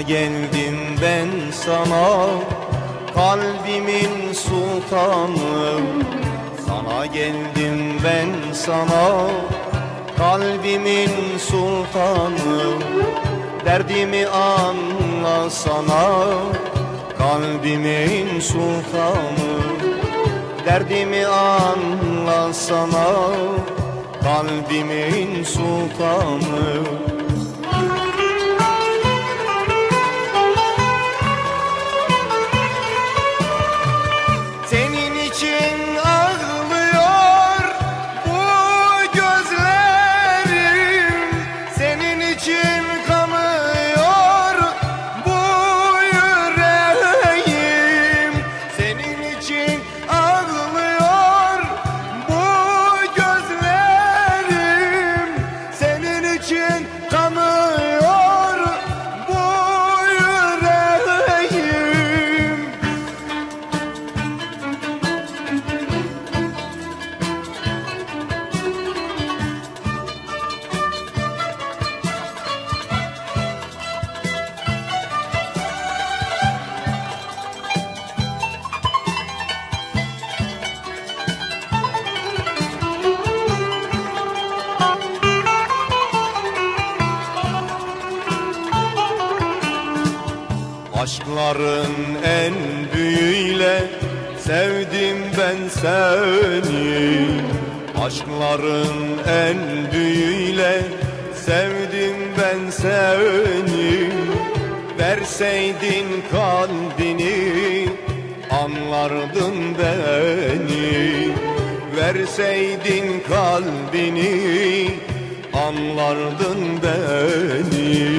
geldim ben sana Kalbimin sultanı. Sana geldim ben sana Kalbimin sultanı. Derdimi anla sana Kalbimin sultanı. Derdimi anla sana Kalbimin sultanı Aşkların en büyüğüyle sevdim ben seni. Aşkların en büyüğüyle sevdim ben seni. Verseydin kalbini anlardın beni. Verseydin kalbini anlardın beni